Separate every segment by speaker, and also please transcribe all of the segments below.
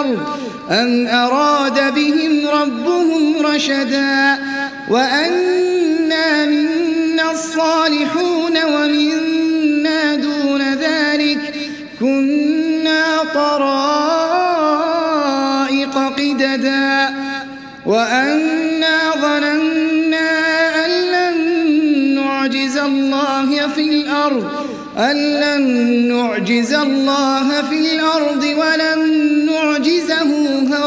Speaker 1: الأرض أم أراد بهم ربهم رشدا وأنا منا الصالحون ومنا دون ذلك كنا طرائق قددا وأنا ظننا أن لن نعجز الله في الأرض أن لن نعجز الله في الأرض ولن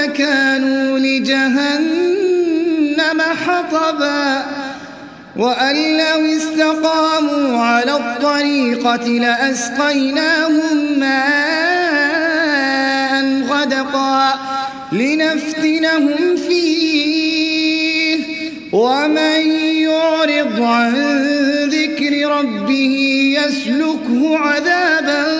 Speaker 1: فكانوا لجهنم حطبا وأن لو استقاموا على الطريقة لأسقيناهم ماء غدقا لنفتنهم فيه. ومن يعرض عن ذكر ربه يسلكه عذابا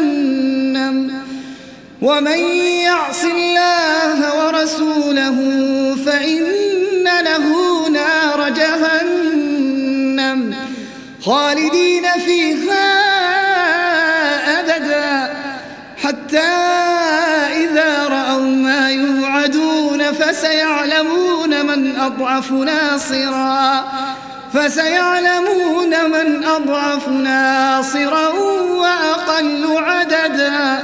Speaker 1: ومن يعص الله ورسوله فإن له نار جهنم خالدين فيها أبدا حتى إذا رأوا ما يوعدون فسيعلمون من أضعف ناصرا فسيعلمون من أضعف ناصرا وأقل عددا